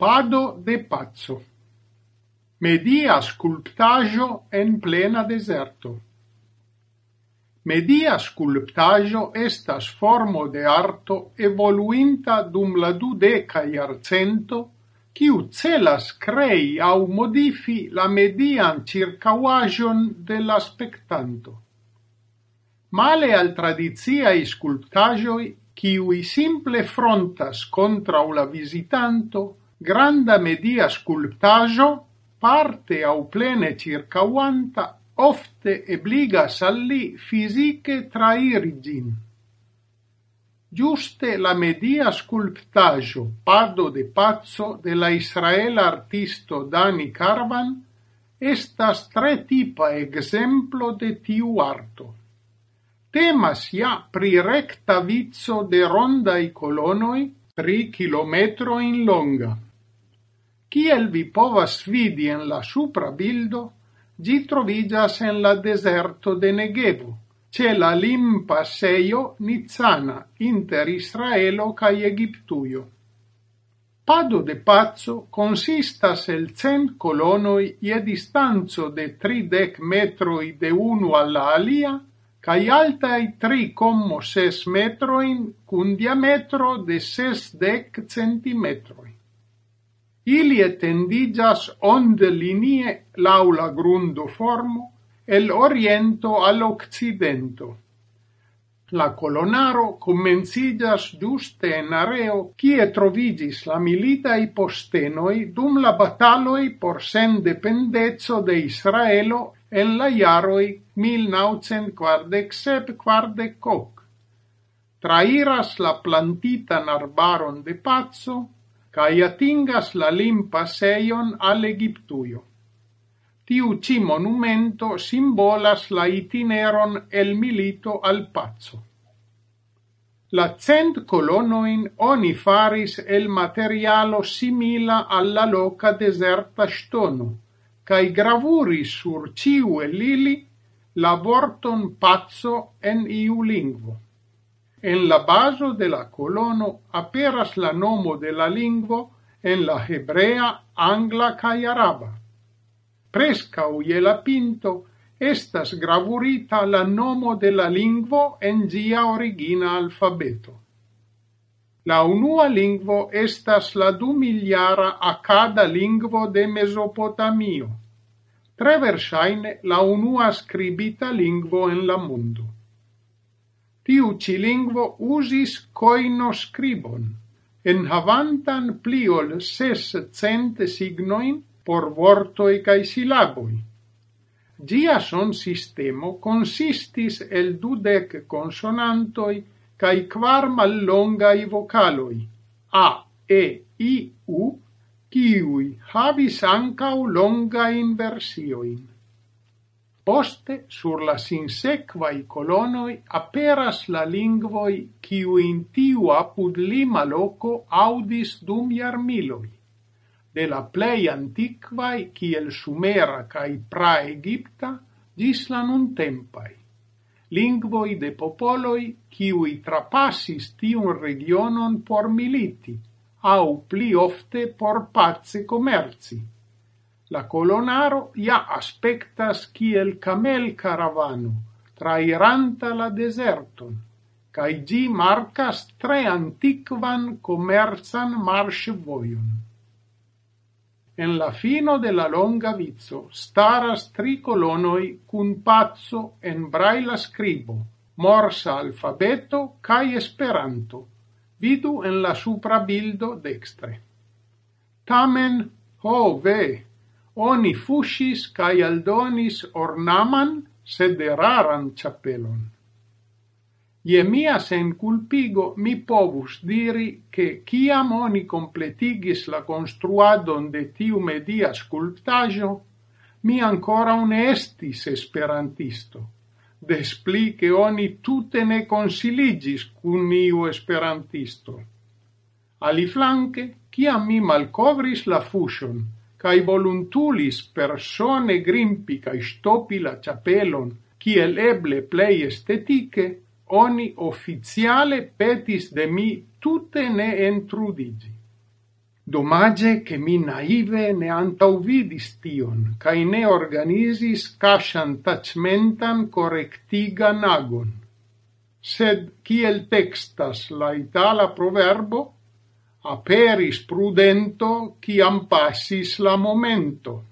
Pado de pazzo. Media sculptajo en plena deserto. Media sculptajo estas formo de arto evoluinta dum la dudeca iarcento, quiu celas crei au modifi la median circauagion de la spectanto. Male al tradiziai sculptajoi, quiui simple frontas contra la visitanto, granda media sculptajo, parte au plene circauanta, ofte ebligas alli fisiche trairigin. Giuste la media sculptajo Pado de Pazzo de la Israela artisto Dani Carvan estas tre tipa exemplo de tiu arto. Temas ja pri recta vizzo de rondai colonoi tri kilometro in longa. Kiel vi povas vidi en la supra bildo, gi trovigas en la deserto de Negevo, ce la lim passeio Nizana inter Israelo cae Egiptuio. Pado de pazzo consistas el cent colonoi ie distanzo de tridec metroi de uno alla alia, cae altai tri commo ses metroin cun diametro de ses dec centimetroi. Ili etendigas onde linie laula grundo formo el oriento al occidento. La colonaro comencigas giuste en areo kie trovigis la militai postenoi dum la bataloi por sendependezzo de Israelo en la iaroi 1947-48. Trairas la plantita narbaron de pazzo, cae atingas la limpasejon al Egiptuio. Tiu ci monumento simbolas la itineron el milito al pazzo. La cent colonoin oni faris el materialo simila alla loca deserta stono, cae gravuris sur ciu e lili la vorton pazzo en iu lingvo. En la baso de la colono aperas la nomo de la lingvo en la hebrea, angla kaj araba. Prescau je la pinto estas gravurita la nomo de la lingvo en gia origina alfabeto. La unua lingvo estas la du miliara acada lingvo de Mesopotamio, tre versaine la unua scribita lingvo en la mondo tiu ci lingvo usis coinoscribon, en havantan pliol ses cent signoin por vortoi cae silaboi. Gia son sistemo consistis el dudec consonantoi cae quar mallongai vocaloi, a, e, i, u, kiui havis ancau longa inversioin. Poste sur la sinsequai colonoi aperas la lingvoi kiu in tiu apud lima loco audis dum iarmiloi. De la plei antiquai kiel sumera cae praegipta gis la nun tempai. Lingvoi de popoloi kiui trapassis tiun regionon por militi, au pli ofte por pace comerci. La colonaro ja aspectas kiel kamelkaravano trairanta la deserton, cae gi marcas tre antiquan comerzan marsh voion. En la fino de la longa vizzo staras tri colonoi cun pazzo en braila scribo, morsa alfabeto cae esperanto, vidu en la supra bildo dextre. Tamen, ho ve, oni fuŝis cae aldonis ornaman, sed raran chapelon. Ie mia senculpigo mi povus diri che ciam oni completigis la construadon de tiu media sculptajo, mi ancora un estis esperantisto, despli che oni tutte ne consiligis cun iu esperantisto. Ali flanque, ciam mi malcovris la fusion, cae voluntulis persone grimpi cae stopi la chapelon, ciel eble plei estetice, oni officiale petis de mi tutte ne entrudigi. Domage che mi naive ne antauvidis tion, cae ne organisis cascian tacmentan correctigan agon. Sed, ciel textas la itala proverbo, aperis prudento, ciam passis la momento.